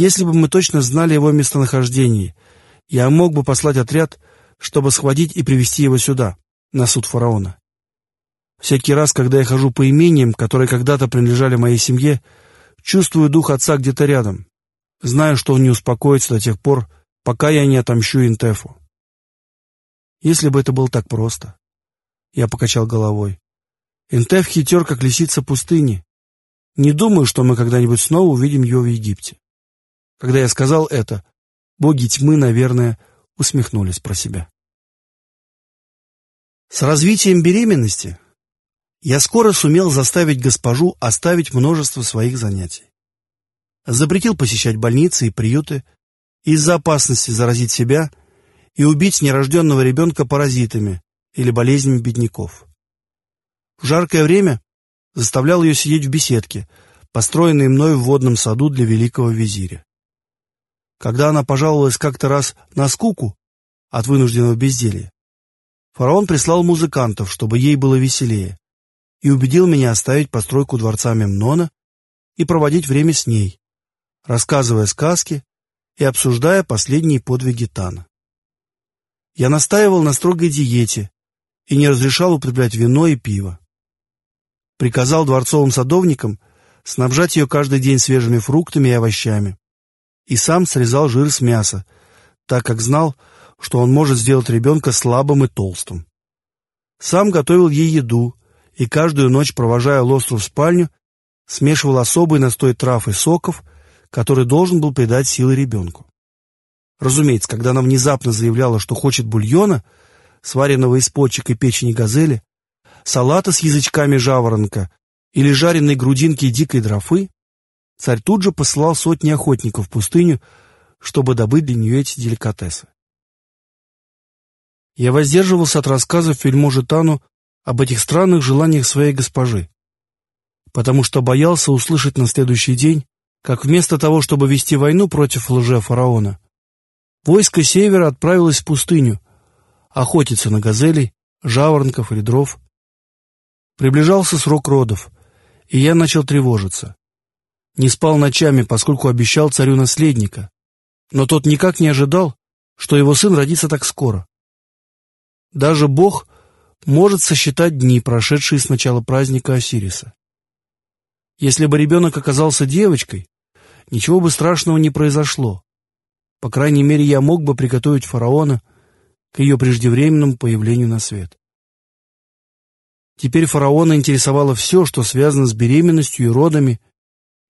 Если бы мы точно знали его местонахождение, я мог бы послать отряд, чтобы схватить и привести его сюда, на суд фараона. Всякий раз, когда я хожу по имениям, которые когда-то принадлежали моей семье, чувствую дух отца где-то рядом. Знаю, что он не успокоится до тех пор, пока я не отомщу Интефу. Если бы это было так просто. Я покачал головой. Интеф хитер, как лисица пустыни. Не думаю, что мы когда-нибудь снова увидим ее в Египте. Когда я сказал это, боги тьмы, наверное, усмехнулись про себя. С развитием беременности я скоро сумел заставить госпожу оставить множество своих занятий. Запретил посещать больницы и приюты из-за опасности заразить себя и убить нерожденного ребенка паразитами или болезнями бедняков. В жаркое время заставлял ее сидеть в беседке, построенной мной в водном саду для великого визиря. Когда она пожаловалась как-то раз на скуку от вынужденного безделья, фараон прислал музыкантов, чтобы ей было веселее, и убедил меня оставить постройку дворца Мемнона и проводить время с ней, рассказывая сказки и обсуждая последние подвиги Тана. Я настаивал на строгой диете и не разрешал употреблять вино и пиво. Приказал дворцовым садовникам снабжать ее каждый день свежими фруктами и овощами, и сам срезал жир с мяса, так как знал, что он может сделать ребенка слабым и толстым. Сам готовил ей еду, и каждую ночь, провожая Лостру в спальню, смешивал особый настой трав и соков, который должен был придать силы ребенку. Разумеется, когда она внезапно заявляла, что хочет бульона, сваренного из почек и печени газели, салата с язычками жаворонка или жареной грудинки дикой дрофы, царь тут же посылал сотни охотников в пустыню, чтобы добыть для нее эти деликатесы. Я воздерживался от рассказов вельможи Тану об этих странных желаниях своей госпожи, потому что боялся услышать на следующий день, как вместо того, чтобы вести войну против лже-фараона, войско севера отправилось в пустыню, охотиться на газелей, жаворонков или дров. Приближался срок родов, и я начал тревожиться. Не спал ночами, поскольку обещал царю наследника, но тот никак не ожидал, что его сын родится так скоро. Даже Бог может сосчитать дни, прошедшие с начала праздника Осириса. Если бы ребенок оказался девочкой, ничего бы страшного не произошло. По крайней мере, я мог бы приготовить фараона к ее преждевременному появлению на свет. Теперь фараона интересовало все, что связано с беременностью и родами,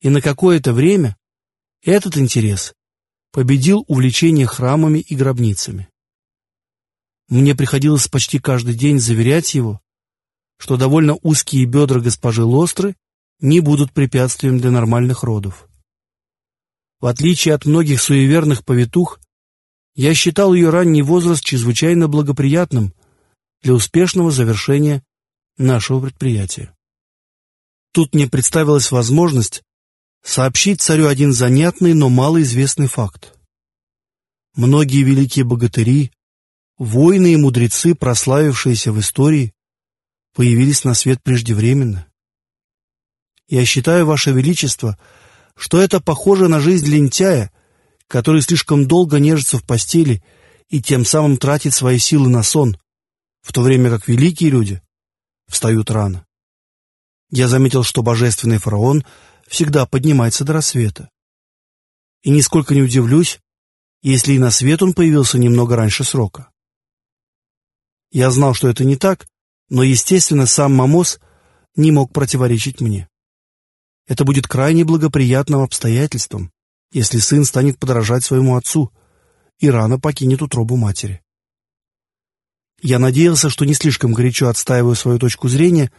и на какое-то время этот интерес победил увлечение храмами и гробницами. Мне приходилось почти каждый день заверять его, что довольно узкие бедра госпожи Лостры не будут препятствием для нормальных родов. В отличие от многих суеверных повитух, я считал ее ранний возраст чрезвычайно благоприятным для успешного завершения нашего предприятия. Тут мне представилась возможность сообщить царю один занятный, но малоизвестный факт. Многие великие богатыри, воины и мудрецы, прославившиеся в истории, появились на свет преждевременно. Я считаю, Ваше Величество, что это похоже на жизнь лентяя, который слишком долго нежится в постели и тем самым тратит свои силы на сон, в то время как великие люди встают рано. Я заметил, что божественный фараон всегда поднимается до рассвета. И нисколько не удивлюсь, если и на свет он появился немного раньше срока. Я знал, что это не так, но, естественно, сам Мамос не мог противоречить мне. Это будет крайне благоприятным обстоятельством, если сын станет подражать своему отцу и рано покинет утробу матери. Я надеялся, что не слишком горячо отстаиваю свою точку зрения,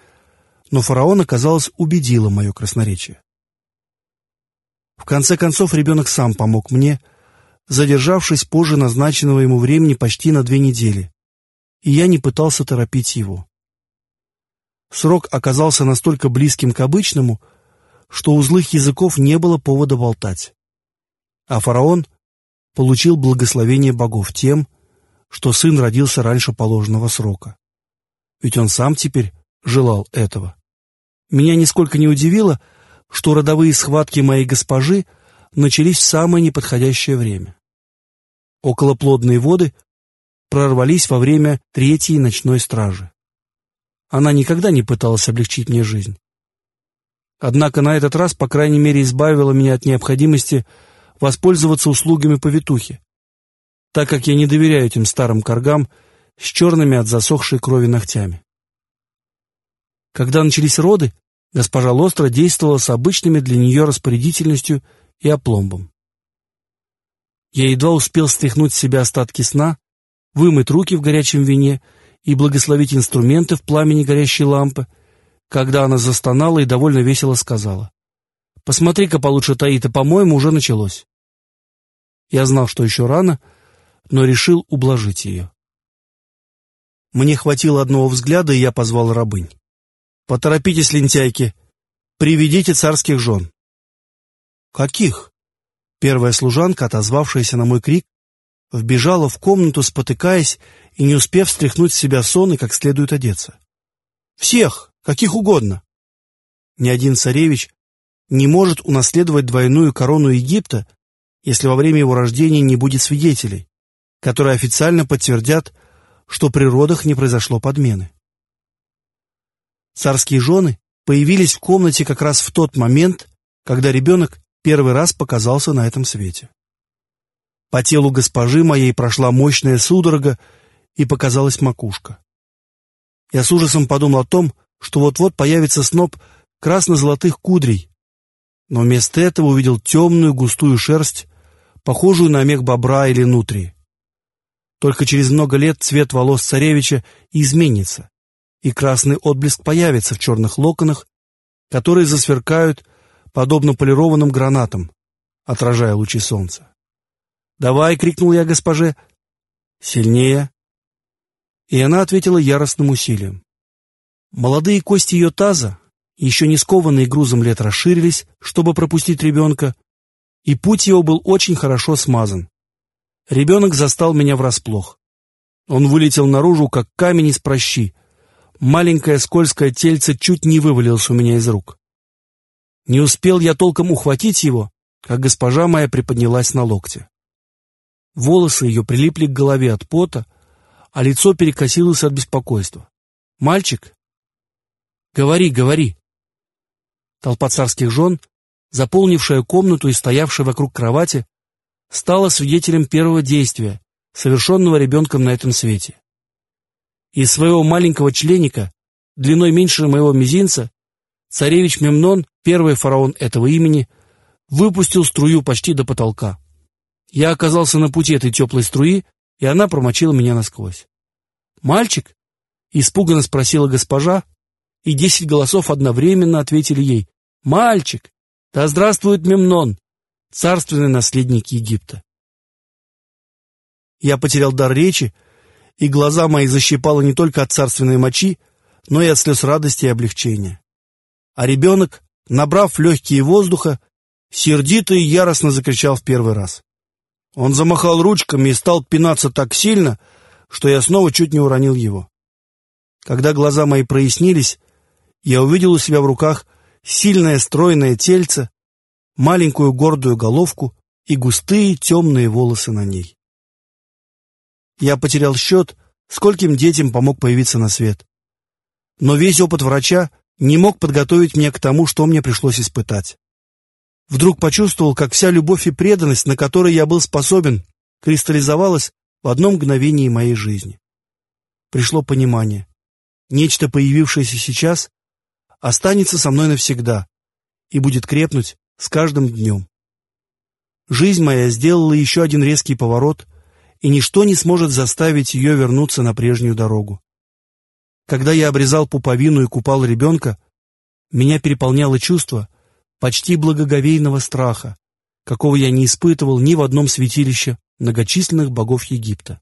но фараона, казалось, убедило мое красноречие. В конце концов, ребенок сам помог мне, задержавшись позже назначенного ему времени почти на две недели, и я не пытался торопить его. Срок оказался настолько близким к обычному, что у злых языков не было повода болтать. А фараон получил благословение богов тем, что сын родился раньше положенного срока. Ведь он сам теперь желал этого. Меня нисколько не удивило, что родовые схватки моей госпожи начались в самое неподходящее время. Околоплодные воды прорвались во время третьей ночной стражи. Она никогда не пыталась облегчить мне жизнь. Однако на этот раз, по крайней мере, избавила меня от необходимости воспользоваться услугами повитухи, так как я не доверяю этим старым коргам с черными от засохшей крови ногтями. Когда начались роды, госпожа Лостра действовала с обычными для нее распорядительностью и опломбом. Я едва успел стряхнуть с себя остатки сна, вымыть руки в горячем вине и благословить инструменты в пламени горящей лампы, когда она застонала и довольно весело сказала. «Посмотри-ка получше, Таита, по-моему, уже началось». Я знал, что еще рано, но решил ублажить ее. Мне хватило одного взгляда, и я позвал рабынь. «Поторопитесь, лентяйки, приведите царских жен». «Каких?» Первая служанка, отозвавшаяся на мой крик, вбежала в комнату, спотыкаясь и не успев стряхнуть с себя сон и как следует одеться. «Всех, каких угодно!» Ни один царевич не может унаследовать двойную корону Египта, если во время его рождения не будет свидетелей, которые официально подтвердят, что при родах не произошло подмены. Царские жены появились в комнате как раз в тот момент, когда ребенок первый раз показался на этом свете. По телу госпожи моей прошла мощная судорога, и показалась макушка. Я с ужасом подумал о том, что вот-вот появится сноп красно-золотых кудрей, но вместо этого увидел темную густую шерсть, похожую на мех бобра или нутрии. Только через много лет цвет волос царевича изменится, и красный отблеск появится в черных локонах, которые засверкают, подобно полированным гранатам, отражая лучи солнца. «Давай!» — крикнул я госпоже. «Сильнее!» И она ответила яростным усилием. Молодые кости ее таза, еще не скованные грузом лет, расширились, чтобы пропустить ребенка, и путь его был очень хорошо смазан. Ребенок застал меня врасплох. Он вылетел наружу, как камень из прощи. Маленькое скользкое тельце чуть не вывалилось у меня из рук. Не успел я толком ухватить его, как госпожа моя приподнялась на локте. Волосы ее прилипли к голове от пота, а лицо перекосилось от беспокойства. «Мальчик?» «Говори, говори!» Толпа царских жен, заполнившая комнату и стоявшая вокруг кровати, стала свидетелем первого действия, совершенного ребенком на этом свете. Из своего маленького членика, длиной меньше моего мизинца, царевич Мемнон, первый фараон этого имени, выпустил струю почти до потолка. Я оказался на пути этой теплой струи, и она промочила меня насквозь. «Мальчик?» — испуганно спросила госпожа, и десять голосов одновременно ответили ей. «Мальчик! Да здравствует Мемнон, царственный наследник Египта!» Я потерял дар речи, и глаза мои защипало не только от царственной мочи, но и от слез радости и облегчения. А ребенок, набрав легкие воздуха, сердито и яростно закричал в первый раз. Он замахал ручками и стал пинаться так сильно, что я снова чуть не уронил его. Когда глаза мои прояснились, я увидел у себя в руках сильное стройное тельце, маленькую гордую головку и густые темные волосы на ней. Я потерял счет, скольким детям помог появиться на свет. Но весь опыт врача не мог подготовить меня к тому, что мне пришлось испытать. Вдруг почувствовал, как вся любовь и преданность, на которые я был способен, кристаллизовалась в одном мгновении моей жизни. Пришло понимание. Нечто, появившееся сейчас, останется со мной навсегда и будет крепнуть с каждым днем. Жизнь моя сделала еще один резкий поворот, и ничто не сможет заставить ее вернуться на прежнюю дорогу. Когда я обрезал пуповину и купал ребенка, меня переполняло чувство почти благоговейного страха, какого я не испытывал ни в одном святилище многочисленных богов Египта.